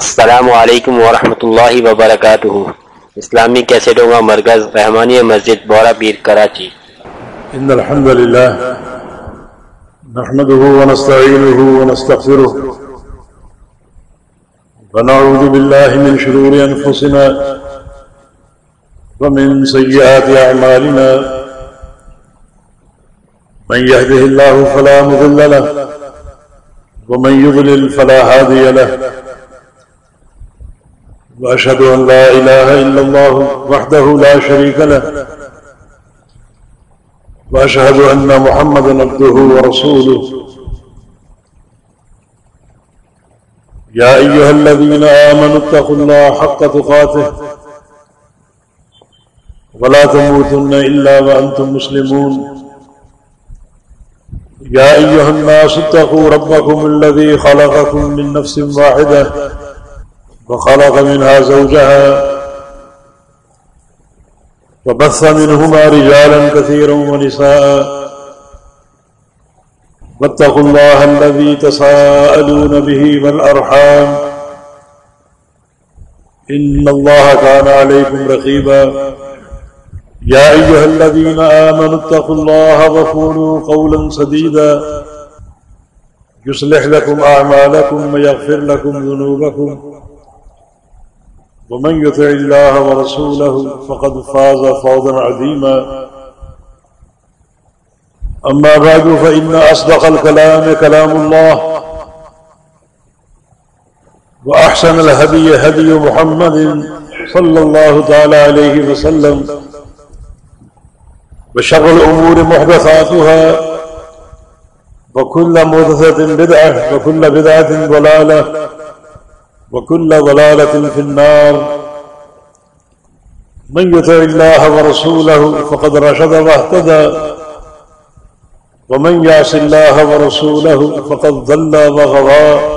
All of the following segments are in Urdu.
السلام علیکم ورحمۃ اللہ وبرکاتہ۔ اسلامی کیسٹوں کا مرکز رحمانی مسجد بورا پیر کراچی۔ إن الحمد لله نحمده ونستعينه ونستغفره ونعوذ بالله من شرور أنفسنا ومن سيئات أعمالنا من يهده الله فلا مضل له، ومن يضلل فلا هادي له۔ وأشهد أن لا إله إلا الله وحده لا شريك له وأشهد أن محمد عبده ورسوله. يا أيها الذين آمنوا اتقوا الله حق تقاته ولا تموتن إلا وأنتم مسلمون. يا أيها الناس اتقوا ربكم الذي خلقكم من نفس واحدة وخلق منها زوجها وبث منهما رجالا كثيرا ونساء واتقوا الله الذي تساءلون به والأرحام إن الله كان عليكم رقيبا يا أيها الذين آمنوا اتقوا الله وقولوا قولا سديدا يصلح لكم أعمالكم ويغفر لكم ذنوبكم ومن يطع الله ورسوله فقد فاز فوزا عظيما. أما بعد، فإن أصدق الكلام كلام الله وأحسن الهدي هدي محمد صلى الله تعالى عليه وسلم وشر الأمور محدثاتها وكل محدثة بدعة وكل بدعة ضلالة وكل ضلالة في النار. من يطع الله ورسوله فقد رشد واهتدى. ومن يعص الله ورسوله فقد ضل وغضى.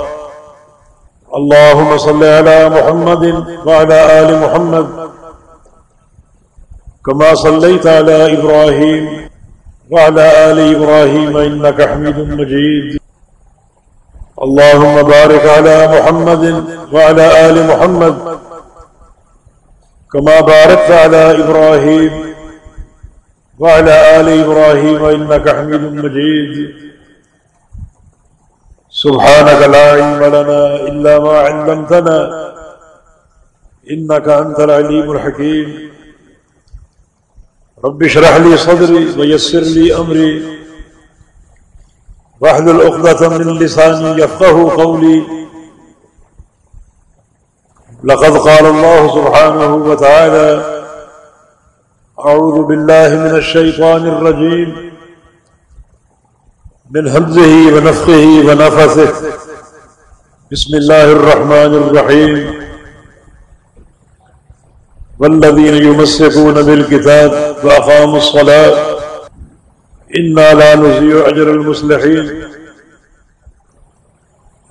اللهم صل على محمد وعلى آل محمد. كما صليت على إبراهيم وعلى آل إبراهيم إنك حميد مجيد. اللهم بارك على محمد وعلى آل محمد كما باركت على إبراهيم وعلى آل إبراهيم إنك حميد مجيد. سبحانك لا علم لنا إلا ما علمتنا إنك أنت العليم الحكيم. رب اشرح لي صدري ويسر لي أمري. واحلل عقدة من لساني يفقه قولي. لقد قال الله سبحانه وتعالى أعوذ بالله من الشيطان الرجيم. من همزه ونفخه ونفثه بسم الله الرحمن الرحيم. والذين يمسكون بالكتاب وأقاموا الصلاة إنا لا نزيع أجر المصلحين۔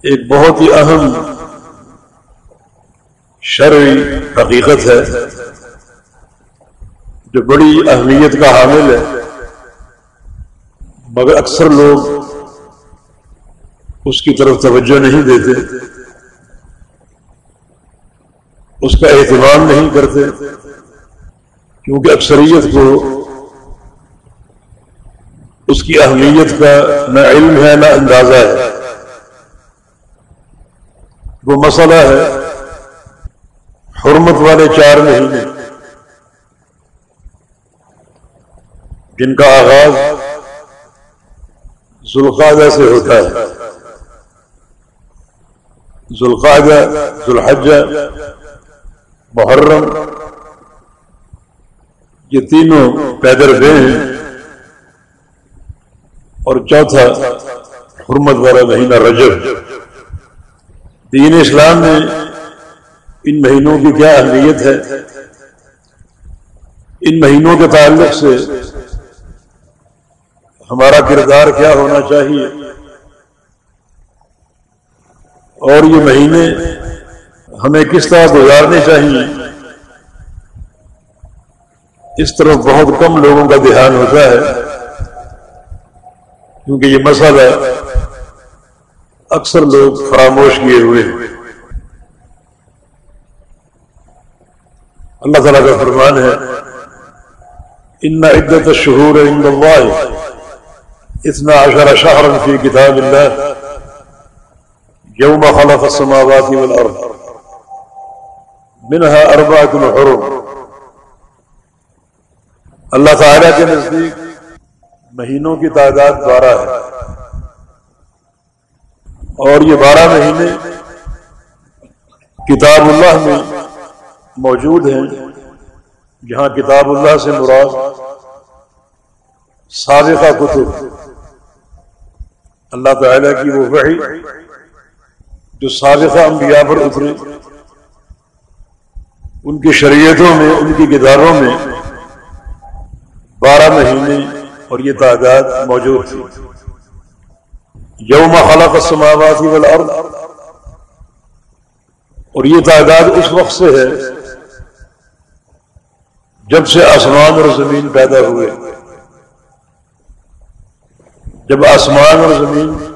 ایک بہت ہی اہم شرعی حقیقت ہے جو بڑی اہمیت کا حامل ہے۔ مگر اکثر لوگ اس کی طرف توجہ نہیں دیتے، اس کا اہتمام نہیں کرتے، کیونکہ اکثریت کو اس کی اہمیت کا نہ علم ہے نہ اندازہ ہے۔ وہ مسئلہ ہے، حرمت والے چار مہینے۔ جن کا آغاز ذوالقادہ سے ہوتا ہے۔ ذوالقادہ ذوالحجہ، محرم، یہ تینوں پیدر گئے ہیں۔ اور چوتھا، حرمت والا مہینہ رجب۔ دین اسلام میں ان مہینوں کی کیا اہمیت ہے؟ ان مہینوں کے تعلق سے ہمارا کردار کیا ہونا چاہیے؟ اور یہ مہینے ہمیں کس طرح گزارنے چاہیے؟ اس طرف بہت کم لوگوں کا دھیان ہوتا ہے۔ کیونکہ یہ مسئلہ اکثر لوگ فراموش کیے ہوئے ہیں۔ اللہ تعالیٰ کا فرمان ہے ان عدت شہور عند اللہ اتنا عشر شہر فی کتاب اللہ یوم خلق السماوات والارض منها اربعة حرم اللہ تعالیٰ کے نزدیک مہینوں کی تعداد بارہ ہے۔ اور یہ بارہ مہینے کتاب اللہ میں موجود ہیں، جہاں کتاب اللہ سے مراد سابقہ کتب۔ اللہ تعالیٰ کی وہ وحی جو سابقہ انبیاء پر اترے ان کی شریعتوں میں، ان کی کتابوں میں بارہ مہینے اور یہ تعداد موجود تھی۔ یوم خلق السماوات والارض۔ اور یہ تعداد اس وقت سے ہے جب سے آسمان اور زمین پیدا ہوئے۔ جب آسمان اور زمین،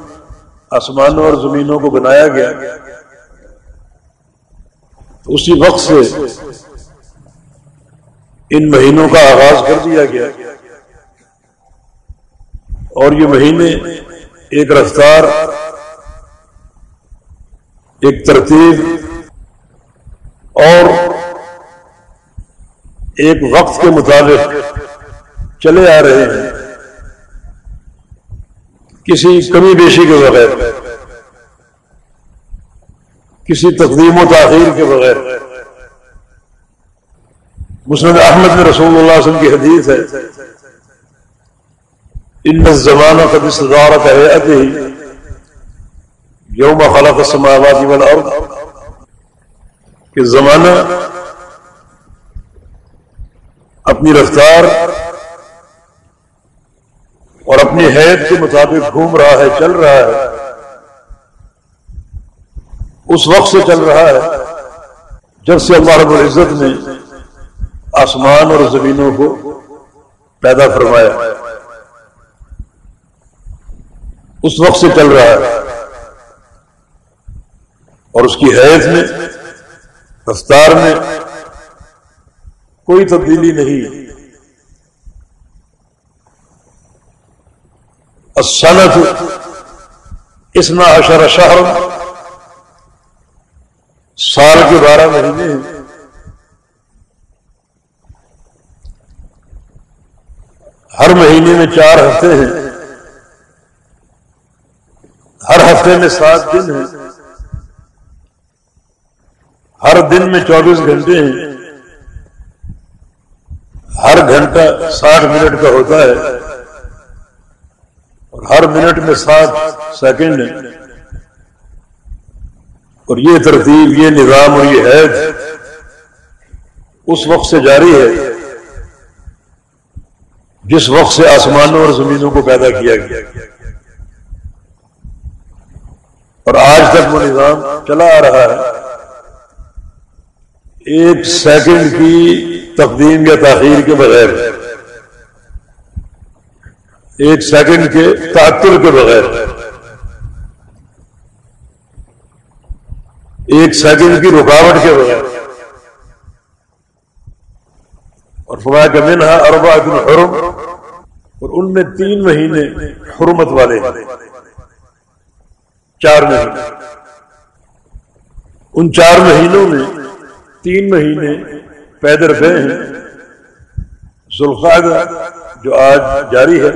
آسمانوں اور زمینوں کو بنایا گیا، تو اسی وقت سے ان مہینوں کا آغاز کر دیا گیا۔ اور یہ مہینے ایک رفتار، ایک ترتیب اور ایک وقت کے مطابق چلے آ رہے ہیں۔ کسی کمی بیشی کے بغیر، کسی تقدیم و تاخیر کے بغیر۔ مسلم احمد میں رسول اللہ علیہ وسلم کی حدیث ہے ان الزمان قد استدارت هيئته يوم خلق السماوات والارض کہ زمانہ اپنی رفتار اور اپنی حید کے مطابق گھوم رہا ہے، چل رہا ہے، اس وقت سے چل رہا ہے جب سے اللہ رب العزت نے آسمان اور زمینوں کو پیدا فرمایا۔ اس وقت سے چل رہا ہے۔ اور اس کی حیث میں، رفتار میں کوئی تبدیلی نہیں۔ السنت اسنا اشر شہر سال کے بارہ مہینے ہیں۔ ہر مہینے میں چار ہفتے ہیں۔ ہر ہفتے میں سات دن ہیں۔ ہر دن میں چوبیس گھنٹے ہیں۔ ہر گھنٹہ ساٹھ منٹ کا ہوتا ہے۔ اور ہر منٹ میں ساٹھ سیکنڈ ہے اور یہ ترتیب، یہ نظام اور یہ حید اس وقت سے جاری ہے جس وقت سے آسمانوں اور زمینوں کو پیدا کیا گیا۔ اور آج تک وہ نظام چلا آ رہا ہے، ایک سیکنڈ کی تقدیم یا تاخیر کے بغیر، ایک سیکنڈ کے تعطر کے بغیر، ایک سیکنڈ کی رکاوٹ کے بغیر۔ اور فوا کا منہا اربا حرم اور ان میں تین مہینے حرمت والے۔ چار مہینے۔ ان چار مہینوں میں تین مہینے پیدر گئے ہیں۔ ذوالقعدہ جو آج جاری ہے،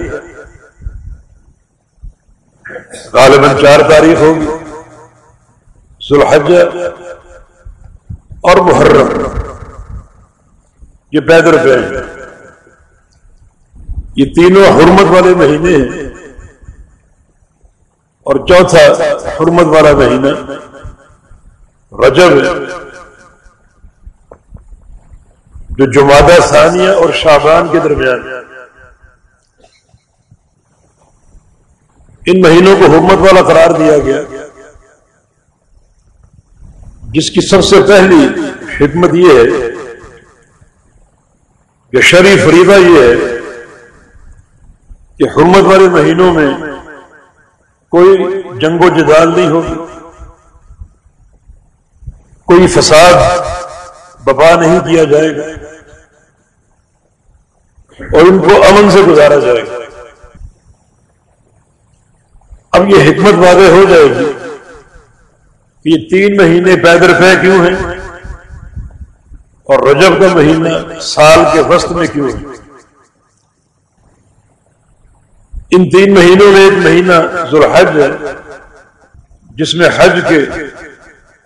غالباً چار تاریخ ہوگی۔ ذوالحجہ اور محرم، یہ پیدر گئے ہیں۔ یہ تینوں حرمت والے مہینے ہیں۔ اور چوتھا، حرمت والا مہینہ۔ رجب، جو جمادہ ثانیہ اور شابان کے درمیان۔ ان مہینوں کو حرمت والا قرار دیا گیا۔ جس کی سب سے پہلی حکمت یہ ہے کہ شریف فریضہ یہ ہے کہ حرمت والے مہینوں میں کوئی جنگ و جدال نہیں ہوگی۔ کوئی فساد بپا نہیں کیا جائے گا۔ اور ان کو امن سے گزارا جائے گا۔ اب یہ حکمت واضح ہو جائے گی کہ یہ تین مہینے پیدر پہ کیوں ہیں اور رجب کا مہینہ سال کے وسط میں کیوں ہے ان تین مہینوں میں ایک مہینہ ذوالحج ہے، جس میں حج کے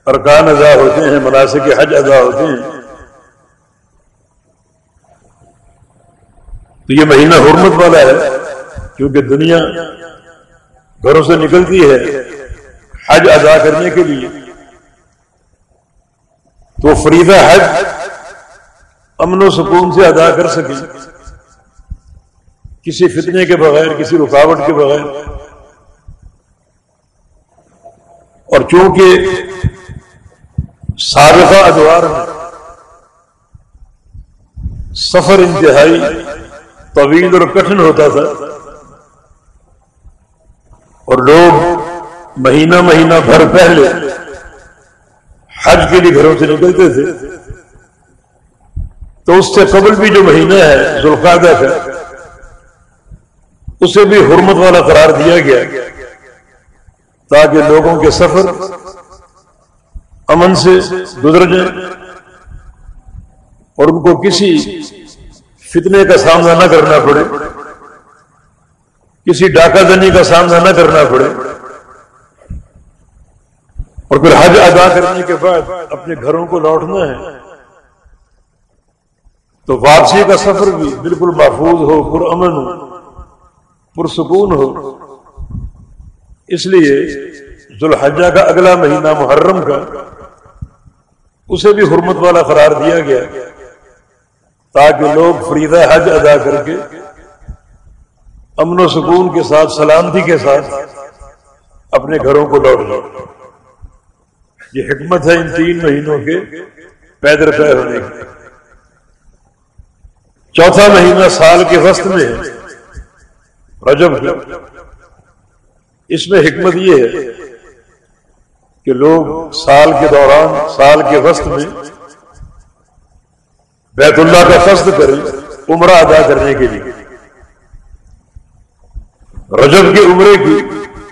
ارکان ادا ہوتے ہیں، مناسب کے حج ادا ہوتے ہیں۔ تو یہ مہینہ حرمت والا ہے، کیونکہ دنیا گھروں سے نکلتی ہے حج ادا کرنے کے لیے۔ تو فریدہ حج امن و سکون سے ادا کر سکیں۔ کسی فتنے کے بغیر، کسی رکاوٹ کے بغیر۔ اور چونکہ سابقہ ادوار میں سفر انتہائی طویل اور کٹھن ہوتا تھا اور لوگ مہینہ مہینہ بھر پہلے حج کے لیے گھروں سے نکلتے تھے، تو اس سے قبل بھی جو مہینہ ہے ذوالقادہ کا اسے بھی حرمت والا قرار دیا گیا تاکہ لوگوں کے سفر امن سے گزر جائیں اور ان کو کسی فتنے کا سامنا نہ کرنا پڑے، کسی ڈاکہ دنی کا سامنا نہ کرنا پڑے۔ اور پھر حج ادا کرنے کے بعد اپنے گھروں کو لوٹنا ہے، تو واپسی کا سفر بھی بالکل محفوظ ہو پر امن ہو۔ پرسکون ہو۔ اس لیے ذوالحجہ کا اگلا مہینہ محرم کا اسے بھی حرمت والا قرار دیا گیا تاکہ لوگ فریدہ حج ادا کر کے امن و سکون کے ساتھ، سلامتی کے ساتھ اپنے گھروں کو لوٹ جائیں یہ حکمت ہے ان تین مہینوں کے پیدر پہ ہونے کی۔ چوتھا مہینہ سال کے وسط میں ہے۔ رجب ہے۔ اس میں حکمت یہ ہے کہ لوگ سال کے دوران، سال کے وسط میں بیت اللہ کا قصد کریں، عمرہ ادا کرنے کے لیے۔ رجب کے عمرے کی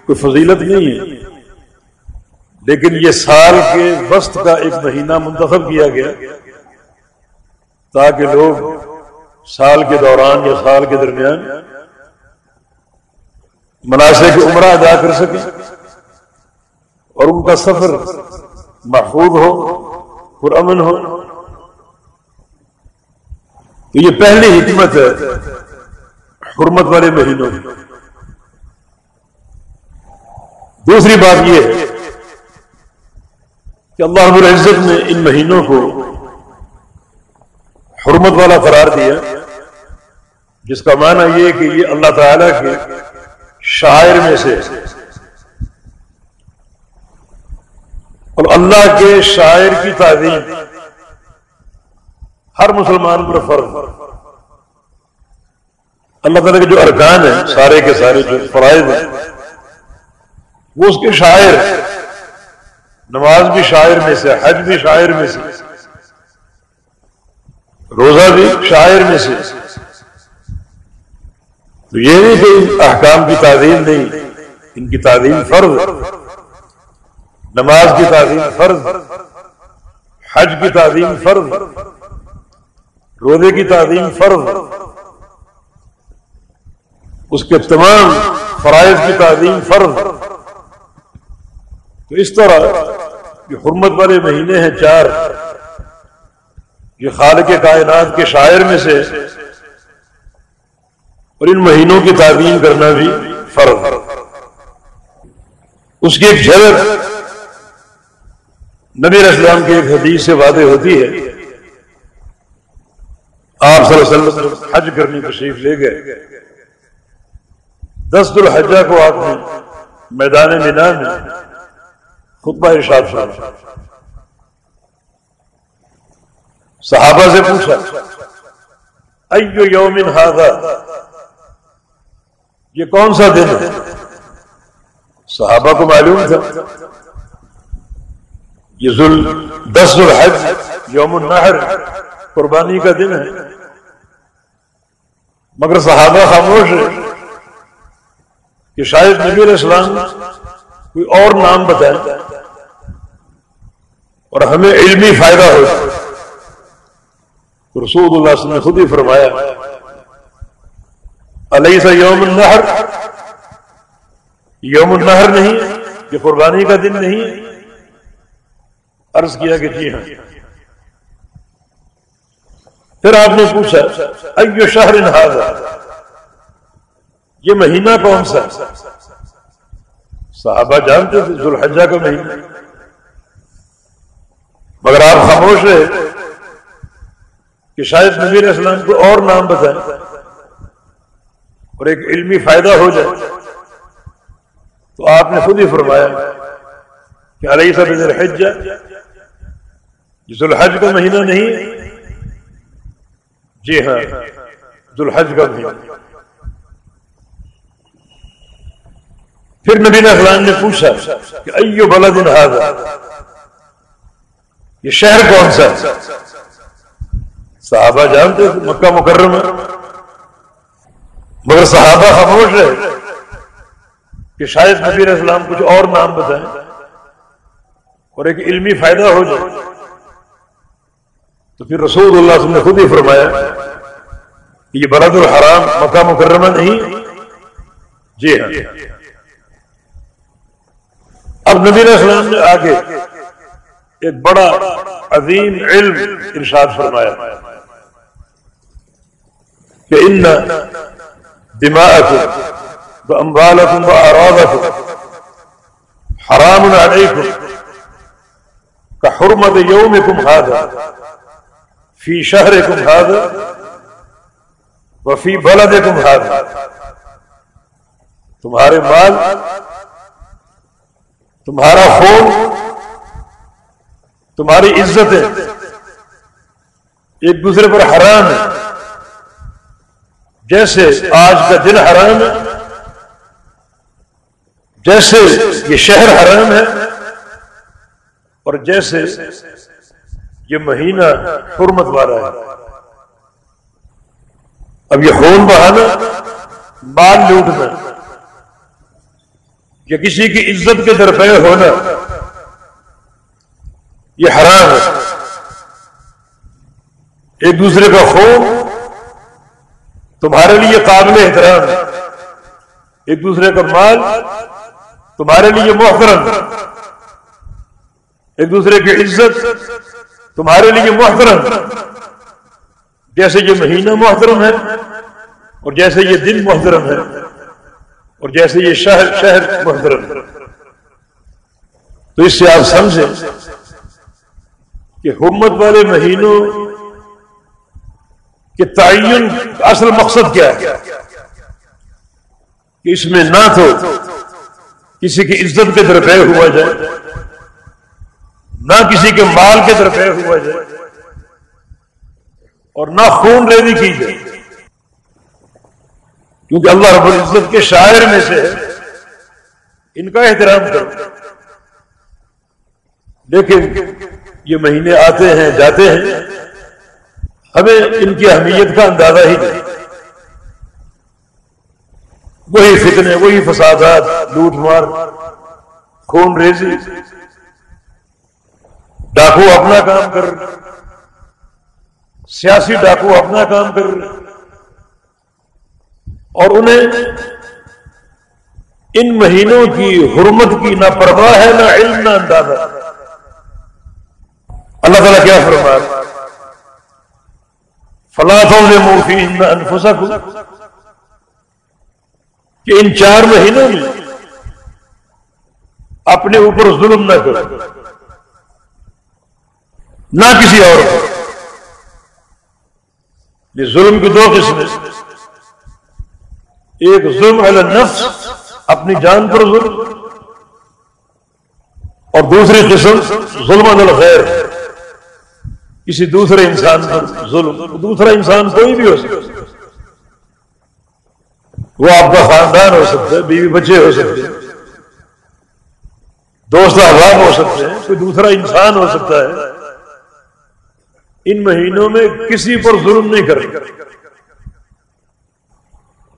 کوئی فضیلت نہیں ہے۔ لیکن یہ سال کے وسط کا ایک مہینہ منتخب کیا گیا تاکہ لوگ سال کے دوران یا سال کے درمیان مناسب عمرہ ادا کر سکیں اور ان کا سفر محفوظ ہو، پرامن ہو۔ تو یہ پہلی حکمت ہے حرمت والے مہینوں کی۔ دوسری بات یہ ہے کہ اللہ العزت نے ان مہینوں کو حرمت والا قرار دیا، جس کا معنی یہ کہ یہ اللہ تعالی کے شاعر میں سے۔ اور اللہ کے شاعر کی تعظیم ہر مسلمان پر فرض۔ اللہ تعالیٰ کے جو ارکان ہیں، سارے کے سارے جو فرائض ہیں، وہ اس کے شاعر نماز بھی شاعر میں سے، حج بھی شاعر میں سے۔ روزہ بھی شاعر میں سے۔ تو یہ نہیں کہ احکام کی تعظیم نہیں، ان کی تعظیم فرض نماز کی تعظیم فرض حج کی تعظیم فرض روزے کی تعظیم فرض اس کے تمام فرائض کی تعظیم فرض تو اس طرح یہ حرمت والے مہینے ہیں چار۔ یہ خالق کائنات کے شاعر میں سے اور ان مہینوں کی تعظیم کرنا بھی فرض اس کی ایک جھلک نبی اسلام کی ایک حدیث سے وعدے ہوتی ہے۔ آپ صلی اللہ علیہ وسلم حج کرنے تشریف لے گئے۔ دس الحجہ کو آپ نے میدان مینا میں خطبہ ارشاد فرمایا۔ صحابہ سے پوچھا، ایو یومن ہاضا یہ کون سا دن ہے؟ صحابہ کو معلوم تھا۔ یہ ذل دس الحج، یوم النحر قربانی کا دن ہے۔ مگر صحابہ خاموش ہے کہ شاید نبی علیہ السلام کوئی اور نام بتائے اور ہمیں علمی فائدہ ہو۔ رسول اللہ نے خود ہی فرمایا علیہ سا یوم النہر. یوم النہر نہیں، یہ قربانی کا دن نہیں. عرض کیا کہ جی ہاں. پھر آپ نے پوچھا، ایو شہر انہذا یہ مہینہ کون سا؟ صحابہ جانتے تھے، ذوالحجہ کا مہینہ. مگر آپ خاموش رہے کہ شاید نبی علیہ السلام کو اور نام بتائیں۔ اور ایک علمی فائدہ ہو جائے۔ تو آپ نے خود ہی فرمایا کہ علیہ سب الحج جس الحج کا مہینہ نہیں۔ جی ہاں ذوالحج کا مہینہ۔ پھر نبی اسلام نے پوچھا کہ ایو بلد هذا یہ شہر کون سا؟ صحابہ جانتے مکہ مکرم مگر صحابہ خاموش رہے کہ شاید نبی علیہ السلام کچھ اور نام بتائیں اور ایک علمی فائدہ ہو جائے۔ تو پھر رسول اللہ صلی اللہ علیہ وسلم نے خود ہی فرمایا کہ یہ برد الحرام مکہ مکرمہ نہیں۔ جی ہاں۔ اب نبی علیہ السلام نے آگے ایک بڑا عظیم علم ارشاد فرمایا کہ ان دماغ امبالکم و ارادکم حرام علیکم کا حرمت یومکم هذا. فی شہرکم هذا. وفی بلدکم هذا. تمہارے مال، تمہارا خون، تمہاری عزت ہے ایک دوسرے پر حرام ہے جیسے آج کا دن حرام ہے، جیسے یہ شہر حرام ہے، اور جیسے یہ مہینہ حرمت والا ہے۔ اب یہ خون بہانا، مال لوٹنا، یا کسی کی عزت کے درپے ہونا، یہ حرام ہے۔ ایک دوسرے کا خون تمہارے لیے قابل احترام ہے۔ ایک دوسرے کا مال تمہارے لیے محترم۔ ایک دوسرے کی عزت تمہارے لیے محترم۔ جیسے یہ مہینہ محترم ہے اور جیسے یہ دن محترم ہے اور جیسے یہ شہر شہر محترم۔ تو اس سے آپ سمجھیں کہ حکومت والے مہینوں کے تعین اصل مقصد کیا ہے؟ کہ اس میں نہ تو کسی کی عزت کے درپے ہوا جائے، نہ کسی کے مال کے درپے ہوا جائے، اور نہ خون ریزی کی جائے۔ کیونکہ اللہ رب العزت کے شاعر میں سے ان کا احترام کرو۔ لیکن یہ مہینے آتے ہیں، جاتے ہیں ہمیں ان کی اہمیت کا اندازہ ہی نہیں۔ وہی فتنے، وہی فسادات، لوٹ مار، خون ریزی۔ ڈاکو اپنا کام کر۔ سیاسی ڈاکو اپنا کام کر۔ اور انہیں ان مہینوں کی حرمت کی نہ پرواہ ہے نہ علم نہ اندازہ۔ اللہ تعالیٰ کیا فرما فلاحوں نے موفی کہ ان چار مہینوں میں اپنے اوپر ظلم نہ کرو، نہ کسی اور یہ ظلم کی دو قسمیں ایک ظلم علی النفس، اپنی جان پر ظلم، اور دوسری قسم ظلم علی الغیر۔ کسی دوسرے انسان پر ظلم، دوسرا انسان کوئی بھی ہو سکتا وہ آپ کا خاندان ہو سکتا ہے، بیوی بچے ہو سکتے ہیں۔ دوست احباب ہو سکتے ہیں، کوئی دوسرا انسان ہو سکتا ہے۔ ان مہینوں میں کسی پر ظلم نہیں کرے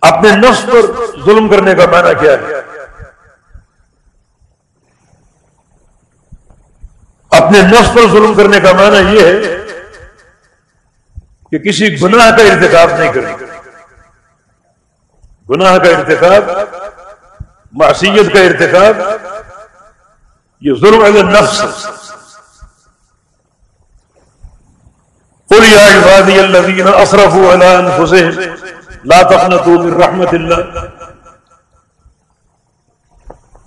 اپنے نفس پر ظلم کرنے کا معنی کیا ہے؟ اپنے نفس پر ظلم کرنے کا معنی یہ ہے کہ کسی گناہ کا ارتکاب نہیں کرے گناہ کا ارتکاب معصیت کا ارتکاب یہ ظلم اگر نفس قل یا عبادی الذین اصرفوا علی انفسهم لا تقنطوا من رحمت اللہ۔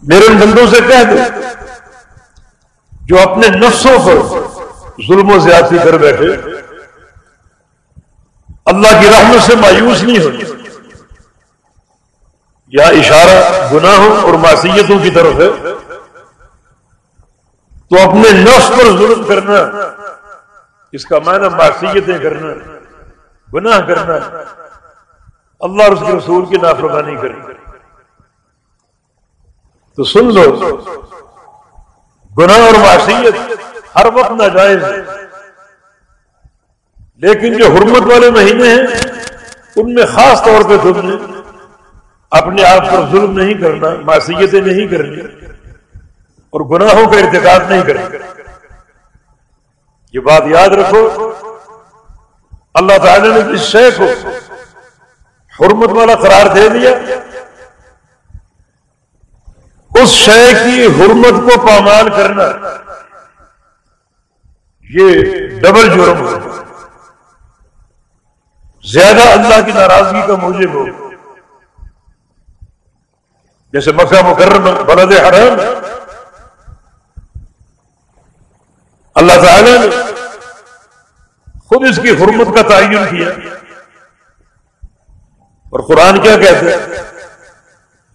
میرے ان بندوں سے کہہ دو، جو اپنے نفسوں پر ظلم و زیادتی کر بیٹھے اللہ کی رحمت سے مایوس نہیں ہوتی یا اشارہ گناہوں اور معصیتوں کی طرف ہے۔ تو اپنے نفس پر ظلم کرنا، اس کا معنی معصیتیں کرنا، گناہ کرنا۔ اللہ اور اس کے رسول کی نافرمانی کرنا تو سن لو، گناہ اور معصیت ہر وقت ناجائز ہے۔ لیکن جو حرمت والے مہینے ہیں، ان میں خاص طور پہ تم نے اپنے آپ پر ظلم نہیں کرنا، معصیتیں نہیں کرنی اور گناہوں کا ارتکاب نہیں کریں یہ بات یاد رکھو، اللہ تعالی نے جس شے کو حرمت والا قرار دے دیا، اس شے کی حرمت کو پامال کرنا، یہ ڈبل جرم ہو زیادہ اللہ کی ناراضگی کا موجب ہو۔ جیسے مکہ مکرمہ، بلد حرام۔ اللہ تعالی نے خود اس کی حرمت کا تعین کیا۔ اور قرآن کیا کہتے ہیں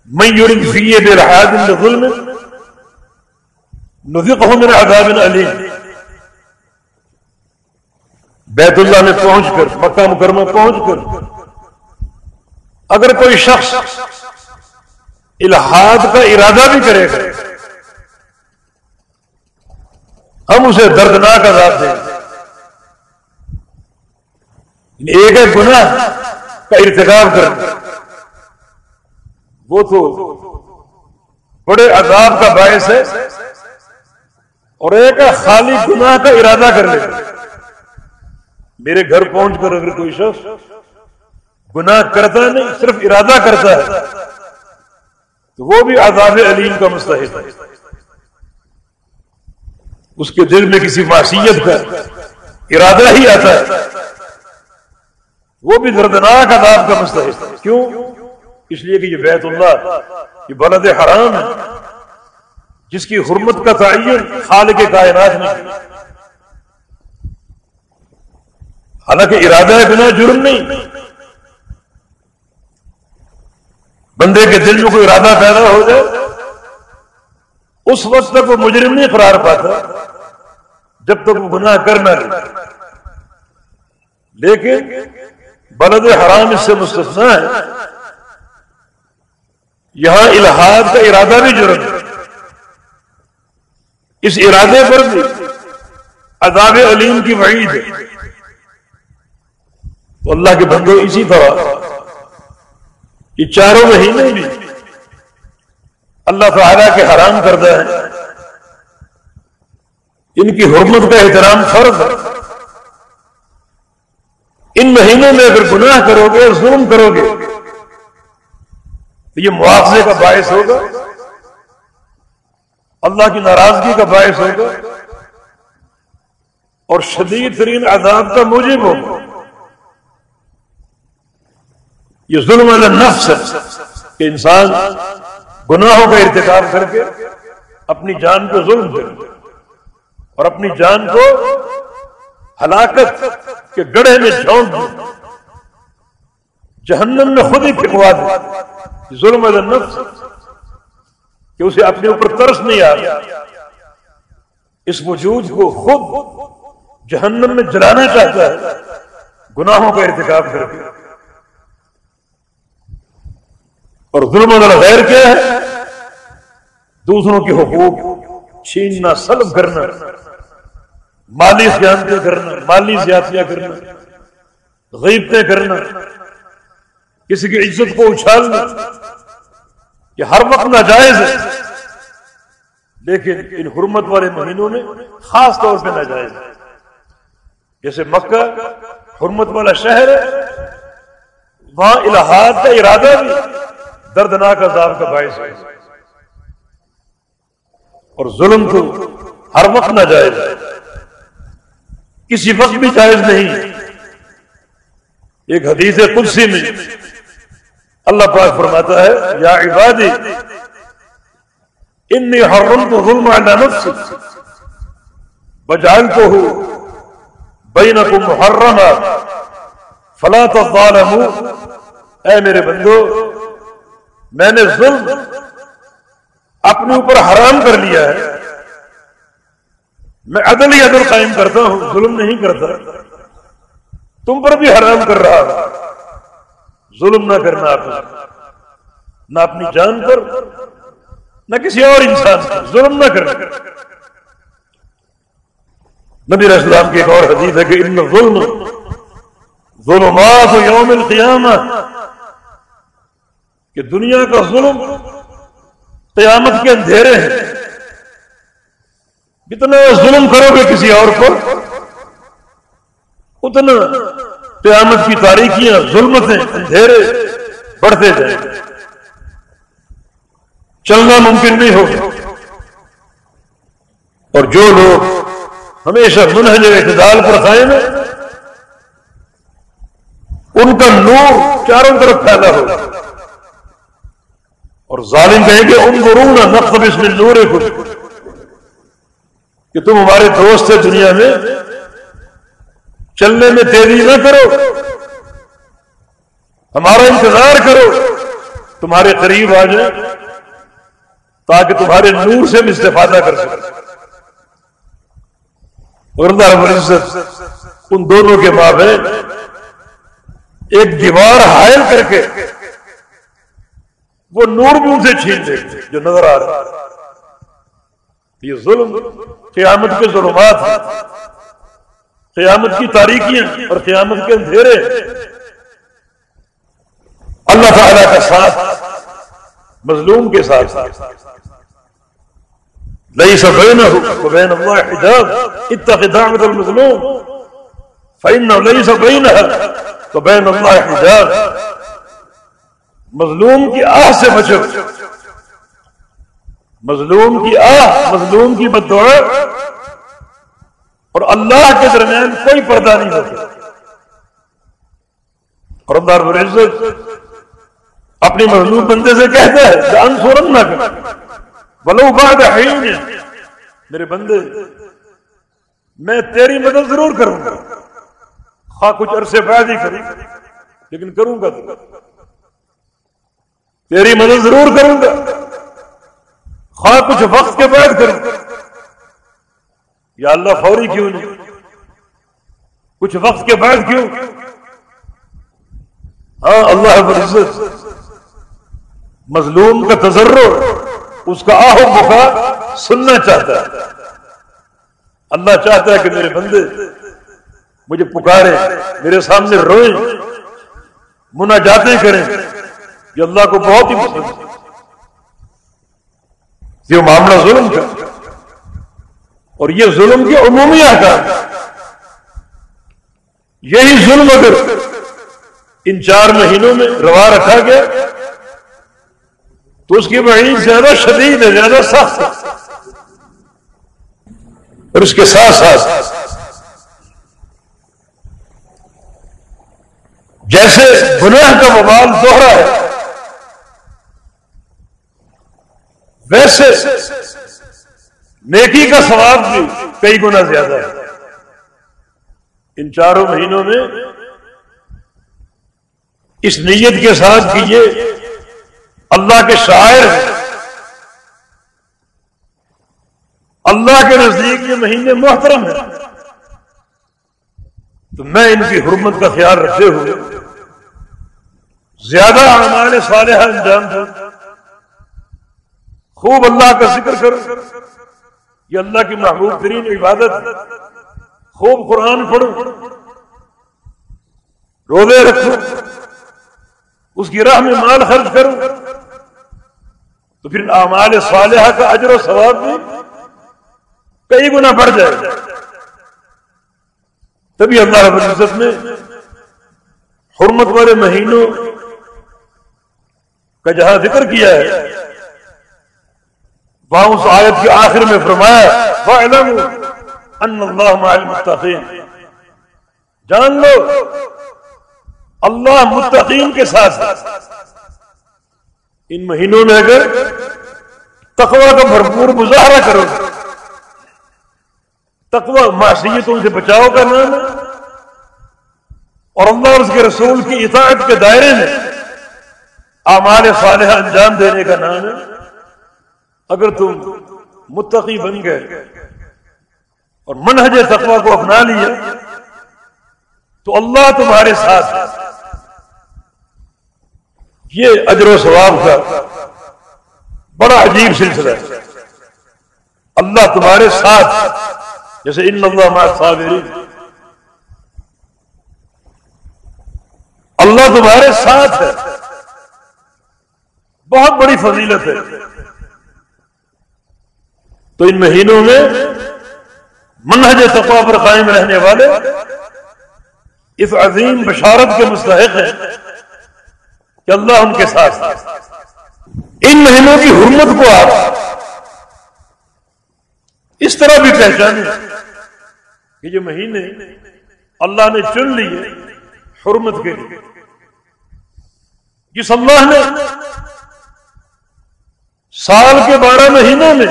میں یورن فی بے رحاد ظلم نذیق ہوں میرا عذاب علیم بیت اللہ میں پہنچ کر، مکہ مکرمہ پہنچ کر، اگر کوئی شخص الحاد کا ارادہ بھی کرے گا، ہم اسے دردناک عذاب دیں ایک ہے گناہ کا ارتکاب کر وہ تو بڑے عذاب کا باعث ہے اور ایک ہے خالی گناہ کا ارادہ کر لے۔ میرے گھر پہنچ کر اگر کوئی شخص گناہ کرتا نہیں، صرف ارادہ کرتا ہے، تو وہ بھی عذاب علیم کا مستحق ہے۔ اس کے دل میں کسی معصیت کا ارادہ ہی آتا ہے۔ وہ بھی دردناک عذاب کا مستحق ہے۔ کیوں؟ اس لیے کہ یہ بیت اللہ، یہ بلد حرام ہے۔ جس کی حرمت کا تعین خال کے کائنات میں حالانکہ ارادہ ہے بنا جرم نہیں۔ بندے کے دل میں کوئی ارادہ پیدا ہو جائے، اس وقت تک وہ مجرم نہیں قرار پاتا، جب تک وہ گناہ کرنا نہیں لیکن بلد حرام اس سے مستثنا ہے۔ یہاں الحاد کا ارادہ بھی جرم ہے۔ اس ارادے پر بھی عذاب علیم کی وعید ہے۔ تو اللہ کے بندے اسی طرح۔ یہ چاروں مہینے بھی۔ اللہ تعالیٰ کے حرام کردہ ہے ان کی حرمت کا احترام فرض ہے۔ ان مہینوں میں اگر گناہ کرو گے اور ظلم کرو گے، تو یہ مواخذے کا باعث ہوگا۔ اللہ کی ناراضگی کا باعث ہوگا۔ اور شدید ترین عذاب کا موجب ہوگا۔ یہ ظلم نفس ہے کہ انسان گناہوں کا ارتکاب کر کے اپنی جان کو ظلم کرے اور اپنی جان کو ہلاکت کے گڑھے میں جھونک دے۔ جہنم میں خود ہی پھکوا دے۔ ظلم نفس کہ اسے اپنے اوپر ترس نہیں آ اس وجود کو خود جہنم میں جلانا چاہتا ہے، گناہوں کا ارتکاب کر کے۔ اور ظلم غیر کیا ہے دوسروں کے حقوق چھیننا، سلب کرنا، مالی خیانتیں کرنا، مالی زیادتیاں کرنا، غیبتیں کرنا، کسی کی عزت کو اچھالنا یہ ہر وقت ناجائز ہے۔ لیکن ان حرمت والے مہینوں میں خاص طور پہ ناجائز ہے۔ جیسے مکہ حرمت والا شہر ہے، وہاں الہاد کا ارادہ بھی دردناک عذاب کا باعث ہے۔ اور ظلم تو ہر وقت نہ جائز کسی وقت بھی جائز نہیں۔ ایک حدیث قدسی میں اللہ پاک فرماتا ہے، یا عبادی، انی حرمت ظلم على نفسی بجعلته بینکم محرما فلا تظالموا۔ اے میرے بندو میں نے ظلم اپنے اوپر حرام کر لیا ہے۔ میں عدل ہی عدل قائم کرتا ہوں، ظلم نہیں کرتا۔ تم پر بھی حرام کر رہا ہوں ظلم نہ کرنا آپ نہ اپنی جان پر، نہ کسی اور انسان پر۔ ظلم نہ کرنا۔ نبی اسلام کی ایک اور حدیث ہے کہ ان ظلم، ظلمات یوم القیامہ کہ دنیا کا ظلم قیامت کے اندھیرے ہیں۔ جتنا ظلم کرو گے کسی اور کو، اتنا قیامت کی تاریخیاں ظلمتیں اندھیرے بڑھتے جائیں چلنا ممکن نہیں ہوگا۔ اور جو لوگ ہمیشہ منہج اعتدال پر قائم ہیں، ان کا نور چاروں طرف پھیلا ہوگا۔ اور ظالم کہیں گے ان گرو نہ اس میں نور خود کہ تم ہمارے دوست ہے دنیا میں، چلنے میں تیزی نہ کرو، ہمارا انتظار کرو، تمہارے قریب آ جائیں تاکہ تمہارے نور سے بھی استفادہ کر سکے عزت ان دونوں کے مابین، ایک دیوار حائل کر کے وہ نور بھی ان سے چھین دے جو نظر آ رہا یہ ظلم قیامت کے ظلمات ہیں۔ قیامت کی تاریخیاں اور قیامت کے اندھیرے۔ اللہ تعالی کا ساتھ، مظلوم کے ساتھ۔ لئی سبین بین اللہ حجاب، اتق دعوت المظلوم۔ فإنه ليس بينها وبين الله حجاب۔ مظلوم کی آہ سے بچو. مظلوم کی آہ، مظلوم کی بدعا اور اللہ کے درمیان کوئی پردہ نہیں ہوتا. اور اللہ عزت اپنی مظلوم بندے سے کہتا ہے جان سورن نہ کر بلو باد ہے میرے بندے، میں تیری مدد ضرور کروں گا. خواہ کچھ عرصے بعد ہی کروں لیکن کروں گا تیری مدد ضرور کروں گا۔ خواہ کچھ وقت کے بعد کروں۔ یا اللہ فوری کیوں نہیں؟ کچھ وقت کے بعد کیوں؟ ہاں اللہ عزت مظلوم کا تجرب اس کا آہو بخا سننا چاہتا ہے۔ اللہ چاہتا ہے کہ میرے بندے مجھے پکارے، میرے سامنے روئیں منا جاتے کریں۔ یہ اللہ کو بہت ہی پسند ہے۔ یہ معاملہ ظلم کا۔ اور یہ ظلم کے عمومی آکار۔ یہی ظلم اگر ان چار مہینوں میں روا رکھا گیا، تو اس کی وعید زیادہ شدید ہے، زیادہ سخت ہے۔ اور اس کے ساتھ ساتھ جیسے گناہ کا مبال دوہرا ہے ویسے نیکی کا ثواب بھی کئی گنا زیادہ ہے۔ ان چاروں مہینوں میں اس نیت کے ساتھ کہ یہ اللہ کے شاعر اللہ کے نزدیک یہ مہینے محترم ہیں۔ تو میں ان کی حرمت کا خیال رکھتے ہوئے زیادہ اعمال صالحہ انجام دوں۔ خوب اللہ کا ذکر کرو یہ اللہ کی محبوب ترین عبادت، خوب قرآن پڑھو، روزے رکھو، اس کی راہ میں مال خرچ کرو، تو پھر اعمال صالحہ کا اجر و ثواب بھی کئی گنا بڑھ جائے۔ تبھی اللہ رب العزت نے حرمت والے مہینوں کا جہاں ذکر کیا ہے وہاں اس آیت کے آخر میں فرمایا ان اللہ جان لو، اللہ متقین کے ساتھ ان مہینوں میں اگر تقوی کا بھرپور مظاہرہ کرو، تقوی معصیتوں سے بچاؤ کا نام ہے، اور اللہ اور اس کے رسول کی اطاعت کے دائرے میں اعمال صالحہ انجام دینے کا نام ہے۔ اگر تم متقی بن گئے اور منہج تقوی کو اپنا لیا، تو اللہ تمہارے ساتھ یہ اجر و ثواب کا بڑا عجیب سلسلہ ہے۔ اللہ تمہارے ساتھ جیسے ان اللہ صابرین اللہ تمہارے ساتھ ہے۔ بہت بڑی فضیلت ہے۔ تو ان مہینوں میں منہج تقوا پر قائم رہنے والے اس عظیم بشارت کے مستحق ہیں کہ اللہ ان کے ساتھ ان مہینوں کی حرمت کو آپ اس طرح بھی پہچانے کہ یہ مہینے اللہ نے چن لیے حرمت کے لیے۔ جس اللہ نے سال کے بارہ مہینوں میں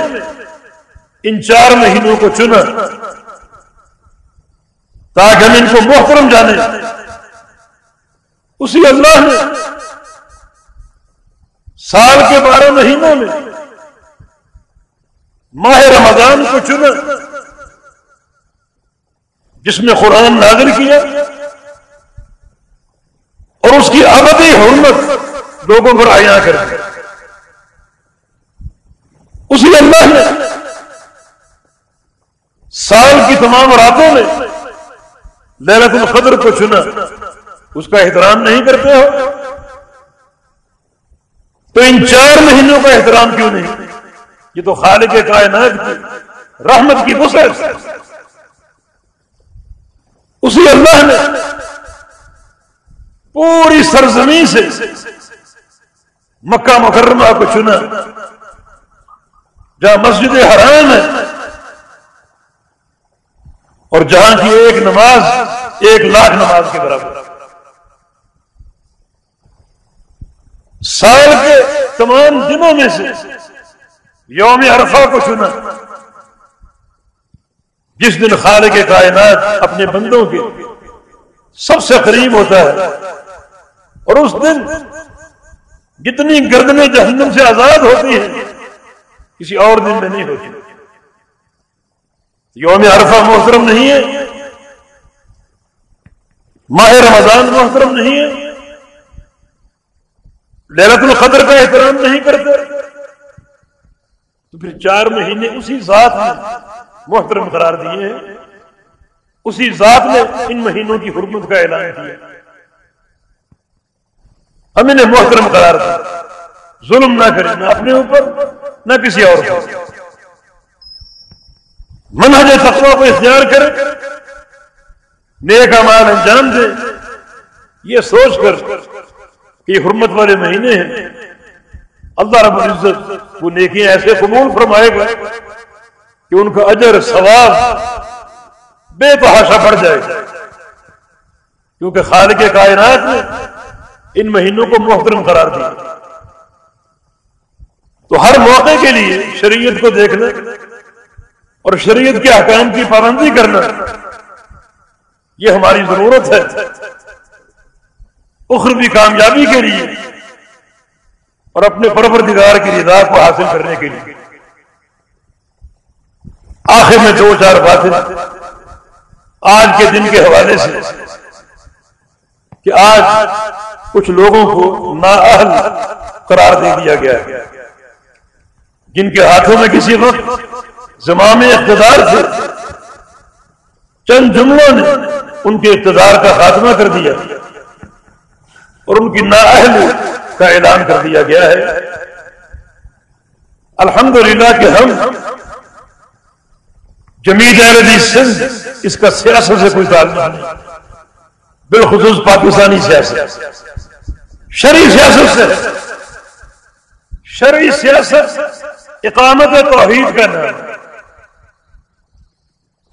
ان چار مہینوں کو چنا تاکہ ہم ان کو محترم جانے اسی اللہ نے سال کے بارہ مہینوں میں ماہ رمضان کو چنا، جس میں قرآن نازل کیا اور اس کی ابدی حرمت لوگوں پر آیا کر اسی اللہ نے سال کی تمام راتوں میں لہرت القدر کو چنا، اس کا احترام نہیں کرتے ہو؟ تو ان چار مہینوں کا احترام کیوں نہیں؟ یہ تو خالق کائنات کی رحمت کی وسعت اسی اللہ نے پوری سرزمین سے مکہ مکرمہ کو چنا۔ جہاں مسجد حرام ہے اور جہاں کی ایک نماز، ایک لاکھ نماز کے برابر۔ سال کے تمام دنوں میں سے یوم عرفہ کو چنا جس دن خالق کے کائنات اپنے بندوں کے سب سے قریب ہوتا ہے، اور اس دن جتنی گردنیں جہنم سے آزاد ہوتی ہیں، کسی اور دن میں نہیں ہوتی۔ یوم عرفہ محترم نہیں ہے۔ ماہ رمضان محترم نہیں ہے۔ لہرت القدر کا احترام نہیں کرتے۔ تو پھر چار مہینے اسی ذات میں محترم قرار دیے ہیں۔ اسی ذات نے ان مہینوں کی حرمت کا اعلان کیا۔ ہم انہیں محترم قرار دیا ظلم نہ کریں، نہ اپنے اوپر، نہ کسی اور کو منہج تقوی کو اختیار کریں نیک مال انجام دے۔ یہ سوچ کر کہ یہ حرمت والے مہینے ہیں۔ اللہ رب العزت وہ نیکیاں ایسے قبول فرمائے گا کہ ان کا اجر، ثواب بے تحاشا بڑھ جائے۔ گا کیونکہ خالق کائنات نے ان مہینوں کو محترم قرار دیا۔ تو ہر موقع کے لیے شریعت کو دیکھنا اور شریعت کے احکام کی پابندی کرنا، یہ ہماری ضرورت ہے۔ اخروی کامیابی کے لیے اور اپنے پروردگار کی رضا کو حاصل کرنے کے لیے۔ آخر میں دو چار باتیں آج کے دن کے حوالے سے کہ آج کچھ لوگوں کو نااہل قرار دے دیا گیا جن کے ہاتھوں میں کسی وقت زمام اقتدار تھے چند جملوں نے ان کے اقتدار کا خاتمہ کر دیا اور ان کی نااہلی کا اعلان کر دیا گیا ہے۔ الحمدللہ کہ ہم جمید اہل سندھ اس کا سیاست سے کوئی تعلق نہیں۔ بالخصوص پاکستانی سیاست۔ شرعی سیاست سے۔ شرعی سیاست اقامت توحید کا نام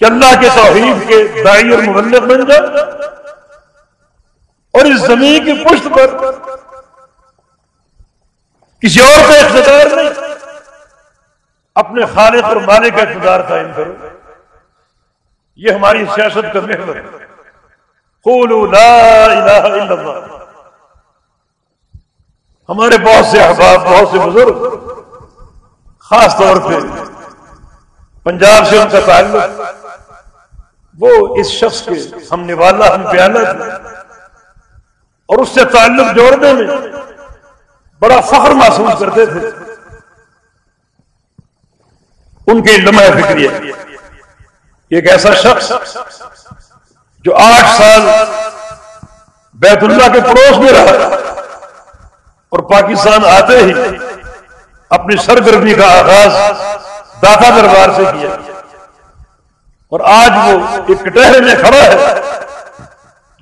کہ اللہ کے توحید کے دائی اور مبلغ بن جائے اور اس زمین کی پشت پر کسی اور کا اقتدار نہیں، اپنے خالق اور مالک کا اقتدار قائم کرو۔ یہ ہماری سیاست کا محور لا الہ الا اللہ۔ ہمارے بہت سے احباب، بہت سے بزرگ، خاص طور پہ پنجاب سے ان کا تعلق وہ اس شخص کے ہم نوالا، ہم پیالہ تھے اور اس سے تعلق جوڑنے میں بڑا فخر محسوس کرتے تھے۔ ان کے لمحہ فکری ہے۔ ایک ایسا شخص جو آٹھ سال بیت اللہ کے پڑوس میں رہا اور پاکستان آتے ہی اپنی سرگرمی کا آغاز داتا دربار سے کیا۔ اور آج وہ ایک کٹہرے میں کھڑا ہے۔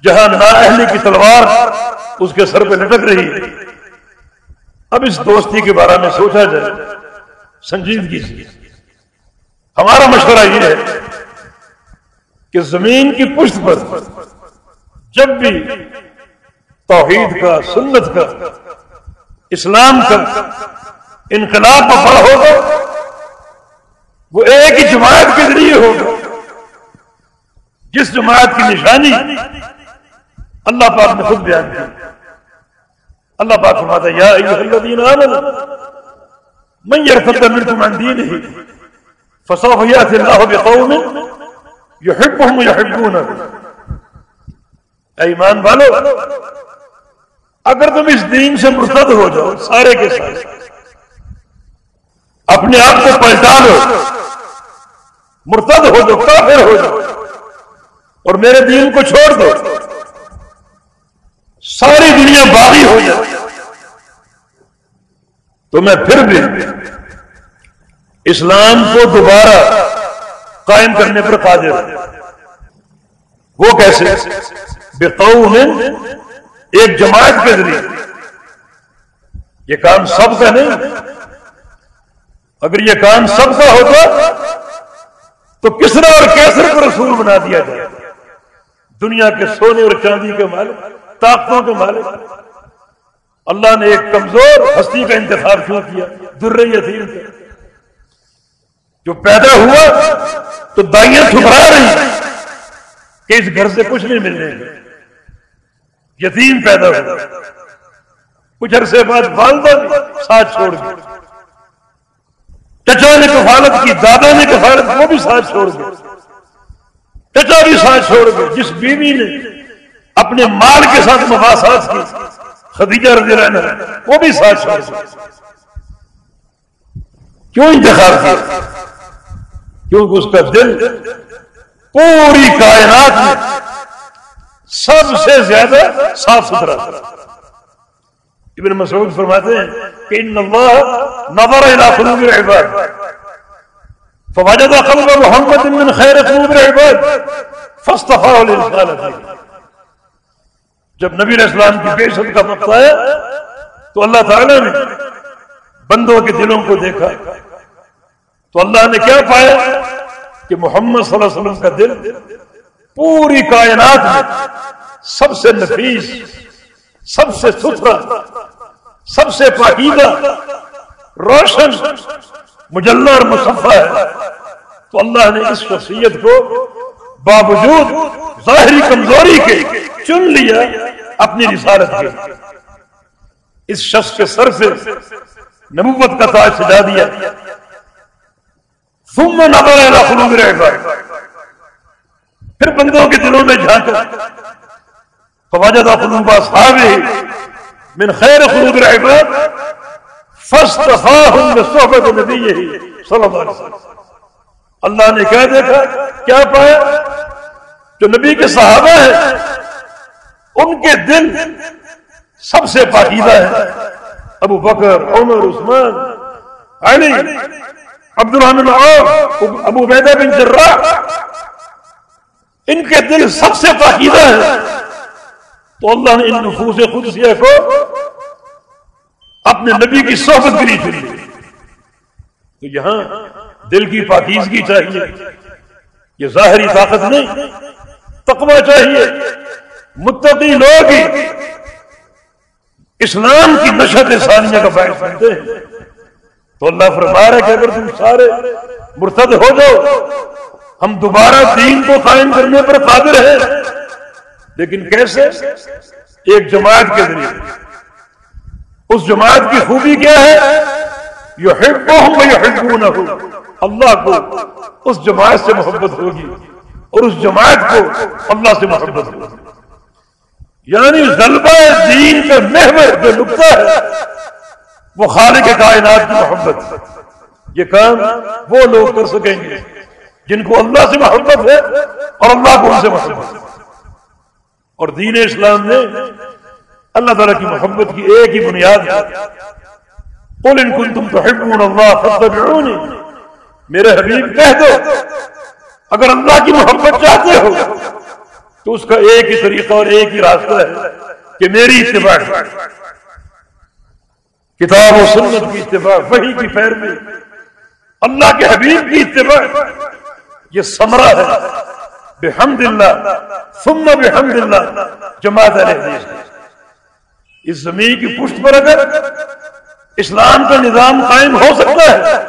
جہاں اہلی کی تلوار اس کے سر پہ لٹک رہی۔ ہے اب اس دوستی کے بارے میں سوچا جائے۔ سنجیدگی سے۔ ہمارا مشورہ یہ ہے کہ زمین کی پشت پر جب بھی توحید کا، سنت کا، اسلام کا انقلاب بفا ہوگا، وہ ایک ہی جماعت کے ذریعے ہوگا۔ جس جماعت کی نشانی اللہ پاک نے خود بیان کی۔ اللہ پاک فرماتا ہے، یا ایوہ الذین آمنوا، من یرتد منکم عن دینہ، فسوف یأتی اللہ بقوم یحبهم یحبونه ایمان والو، اگر تم اس دین سے مرتد ہو جاؤ، سارے کے سارے، اپنے آپ کو پلٹا لو، مرتد ہو جاؤ، کافر ہو جاؤ۔ اور میرے دین کو چھوڑ دو۔ ساری دنیا باغی ہو جائے۔ تو میں پھر بھی اسلام کو دوبارہ قائم کرنے پر قادر ہوں۔ وہ کیسے؟ بے میں ایک جماعت کے ذریعے۔ یہ کام سب کا نہیں۔ اگر یہ کام سب کا ہوتا تو کسرا اور کیسر کو رسول بنا دیا جائے دنیا کے سونے اور چاندی کے مالک، طاقتوں کے مالک۔ اللہ نے ایک کمزور ہستی کا انتخاب کیوں کیا؟ در رہی جو پیدا ہوا تو دائیاں ٹھکرا رہی کہ اس گھر سے کچھ نہیں ملنے یتیم پیدا ہوا۔ کچھ عرصے بعد والدہ ساتھ چھوڑ گئے۔ چچا نے کفالت کی، دادا نے کفالت، وہ بھی ساتھ چھوڑ گئے۔ چچا بھی ساتھ چھوڑ گئے، جس بیوی نے اپنے مال کے ساتھ مباحثات کی، خدیجہ رضی اللہ عنہ وہ بھی ساتھ چھوڑ گئے۔ کیوں انتخاب کیا؟ کیونکہ اس کا دل پوری کائنات میں سب سے زیادہ صاف ستھرا تھا۔ ابن مسعود فرماتے ہیں کہ ان اللہ نظر الى قلوب العباد۔ فوجد قلب محمد من خیر قلوب العباد فاصطفاه للرسالة جب نبی علیہ السلام کی بے کا وقت آیا، تو اللہ تعالی نے بندوں کے دلوں کو دیکھا۔ تو اللہ نے کیا پایا؟ کہ محمد صلی اللہ علیہ وسلم کا دل پوری کائنات میں سب سے نفیس، سب سے ستھرا، سب سے پاکیدہ روشن مجلہ اور مصفہ ہے۔ تو اللہ نے اس شخصیت کو باوجود ظاہری کمزوری کے چن لیا، اپنی رسالت کے۔ اس شخص کے سر سے نبوت کا تاج سجا دیا۔ ثم نظر الى قلوب العباد۔ پھر بندوں کے دلوں میں جھانکا۔ فوجد قلوب اصحابه من خیر قلوب العباد۔ فاستفاهم بصحبت نبیه صلی اللہ علیہ وسلم. اللہ نے کہہ دیکھا؟ کیا پایا؟ جو نبی کے صحابہ ہیں، ان کے دل سب سے پاکیزہ ہے ابو بکر، عمر، عثمان، علی عبد الرحمن ابو بیدہ بن جراح، ان کے دل سب سے پاکیزہ ہے تو اللہ نے ان نفوس قدسیہ کو اپنے نبی کی صحبت کے لیے تو یہاں دل کی پاکیزگی چاہیے۔ یہ ظاہری طاقت نہیں، تقوی چاہیے۔ متقی لوگ ہی اسلام کی نشت ثانیہ کا باعث بنتے ہیں۔ تو اللہ فرما ہے کہ اگر تم سارے مرتد ہو جاؤ، ہم دوبارہ دین کو قائم کرنے پر قادر ہیں۔ لیکن کیسے؟ ایک جماعت کے ذریعے۔ اس جماعت کی خوبی کیا ہے؟ یہ اللہ کو اس جماعت سے محبت ہوگی اور اس جماعت کو اللہ سے محبت ہوگی۔ یعنی غلبہ دین کا محور جو نقطہ ہے، وہ خالق کائنات کی محبت۔ یہ کام وہ لوگ کر سکیں گے جن کو اللہ سے محبت ہے اور اللہ کو ان سے محبت ہے۔ اور دین اسلام نے اللہ تعالیٰ کی محبت کی ایک ہی بنیاد ہے۔ قل ان کنتم تحبون اللہ فاتبعونی میرے حبیب کہہ دو، اگر اللہ کی محبت چاہتے ہو، تو اس کا ایک ہی طریقہ اور ایک ہی راستہ ہے کہ میری اتباع۔ کتاب و سنت کی اتباع وہی کی پیر میں۔ اللہ کے حبیب کی اتباع۔ یہ سمرا ہے۔ بحمد اللہ، ثم بحمد اللہ، جماعت حدیث اس زمین کی پشت پر اگر اسلام کا نظام قائم ہو سکتا ہے،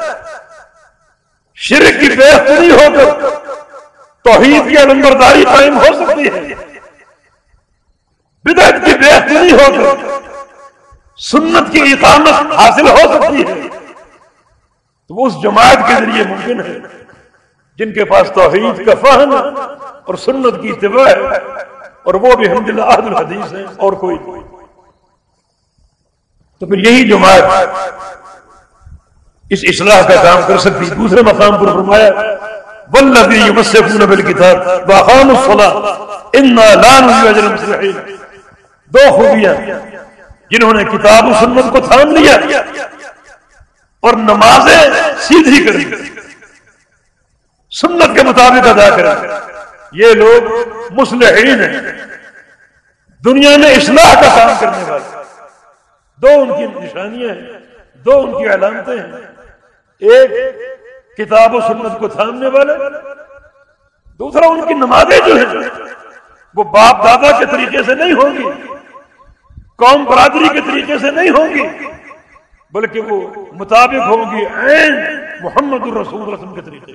شرک کی بہتری ہو کر توحید کی علمبرداری قائم ہو سکتی ہے۔ بدعت کی بہتری ہو کر سنت کی اقامت حاصل ہو سکتی ہے۔ تو وہ اس جماعت کے ذریعے ممکن ہے، جن کے پاس توحید کا فہم اور سنت کی اتباع ہے۔ اور وہ بھی حمد اللہ الحدیث ہے اور کوئی کوئی تو پھر یہی جماعت اس اصلاح کا کام کر سکتی۔ دوسرے مقام پر فرمایا والذی یمسکون بالکتاب واقام انا لا نضيع اجر المصلحین دو خوبیاں جنہوں نے کتاب و سنت کو تھام لیا اور نمازیں سیدھی کر سنت کے مطابق ادا کریں۔ یہ لوگ مسلحین ہیں۔ دنیا میں اصلاح کا کام کرنے والے۔ دو ان کی نشانیاں ہیں، دو ان کی علامتیں ہیں۔ ایک کتاب و سنت کو تھامنے والے، دوسرا ان کی نمازیں جو ہیں، وہ باپ دادا کے طریقے سے نہیں ہوں گی، قوم برادری کے طریقے سے نہیں ہوں گی، بلکہ وہ مطابق ہوں گی عین محمد الرسول رسم کے طریقے۔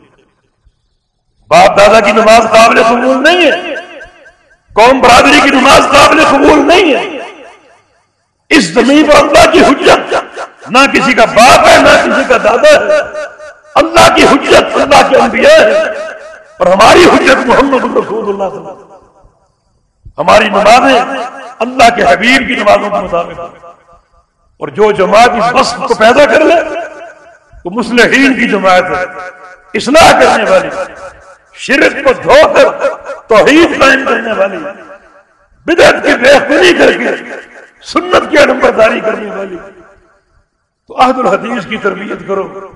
باپ دادا کی نماز قابل قبول نہیں ہے، قوم برادری کی نماز قابل قبول نہیں ہے۔ اس زمین پر اللہ کی حجت، نہ کسی کا باپ ہے، نہ کسی کا دادا ہے۔ اللہ کی حجت اللہ کے انبیاء ہے۔ اور ہماری حجت محمد رسول اللہ صلی اللہ علیہ وسلم۔ ہماری نمازیں اللہ کے حبیب کی نمازوں کے مطابق۔ اور جو جماعت اس بس کو پیدا کر لے، وہ مسلحین کی جماعت ہے۔ اصلاح کرنے والی، شرک کو دھو کر توحید قائم کرنے والی، بدعت کی بہتری کر کے سنت کی نمبرداری کرنے والی۔ تو عہد الحدیث کی تربیت کرو۔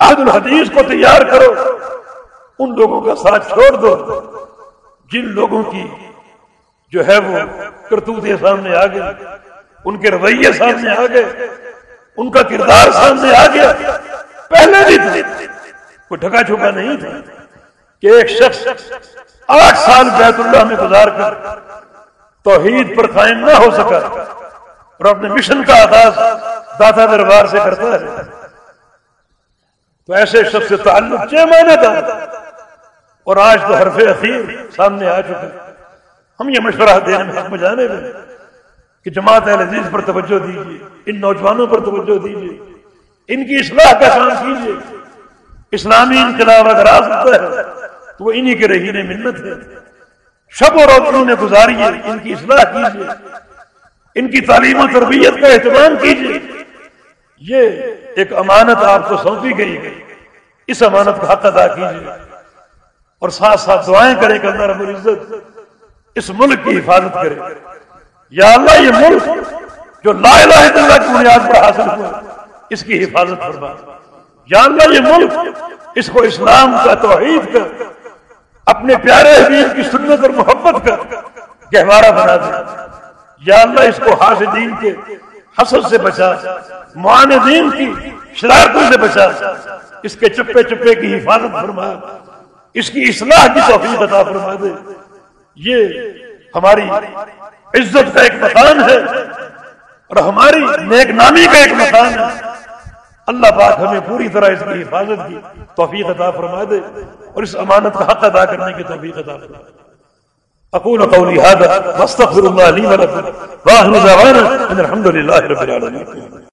عہد الحدیث کو تیار کرو۔ ان لوگوں کا ساتھ چھوڑ دو۔ جن لوگوں کی جو ہے وہ کرتوتے سامنے آ گئے ان کے رویے سامنے آ گئے، ان کا کردار سامنے آ گیا۔ پہلے بھی تھے کوئی ڈھکا چھپا نہیں تھا کہ ایک شخص آٹھ سال بیت اللہ میں گزار کر توحید پر قائم نہ ہو سکا اور اپنے مشن کا آغاز دادا دربار سے کرتا ہے تو ایسے شخص سے تعلق چھ مہینے تھا اور آج تو حرف اخیر سامنے آ چکے۔ ہم یہ مشورہ دینے میں حق میں جانے میں کہ جماعت عزیز پر توجہ دیجیے ان نوجوانوں پر توجہ دیجیے ان کی اصلاح کا کام کیجیے اسلامی انقلاب اگر آ سکتا ہے تو وہ انہی کے رہینے منت ہے۔ شب اور روزنوں نے گزاری ہے۔ ان کی اصلاح کیجیے۔ ان کی تعلیم و تربیت کا اہتمام کیجیے۔ یہ ایک امانت آپ کو سونپی گئی۔ ہے اس امانت کا حق ادا کیجیے۔ اور ساتھ ساتھ دعائیں کرے کہ اللہ رب العزت اس ملک کی حفاظت کرے۔ یا اللہ، یہ ملک جو لا الہ الا اللہ کی بنیاد پر حاصل ہوا، اس کی حفاظت فرما۔ یا اللہ، یہ ملک اس کو اسلام کا توحید کا اپنے پیارے حبیب کی سنت اور محبت کا گہوارہ بنا دے یا اللہ اس کو حاسدین کے حسد سے بچا، معاندین کی شرارتوں سے بچا۔ اس کے چپے چپے کی حفاظت فرما۔ اس کی اصلاح کی توفیق عطا فرما دے۔ یہ ہماری عزت کا ایک مکان ہے اور ہماری نیک نامی کا ایک مکان ہے۔ اللہ پاک ہمیں پوری طرح اس کی حفاظت کی۔ توفیق عطا فرما دے اور اس امانت کا حق ادا کرنے کی توفیق عطا فرما دے۔ اقول قولي هذا واستغفر الله لي ولكم واخر دعوانا ان الحمد لله رب العالمين۔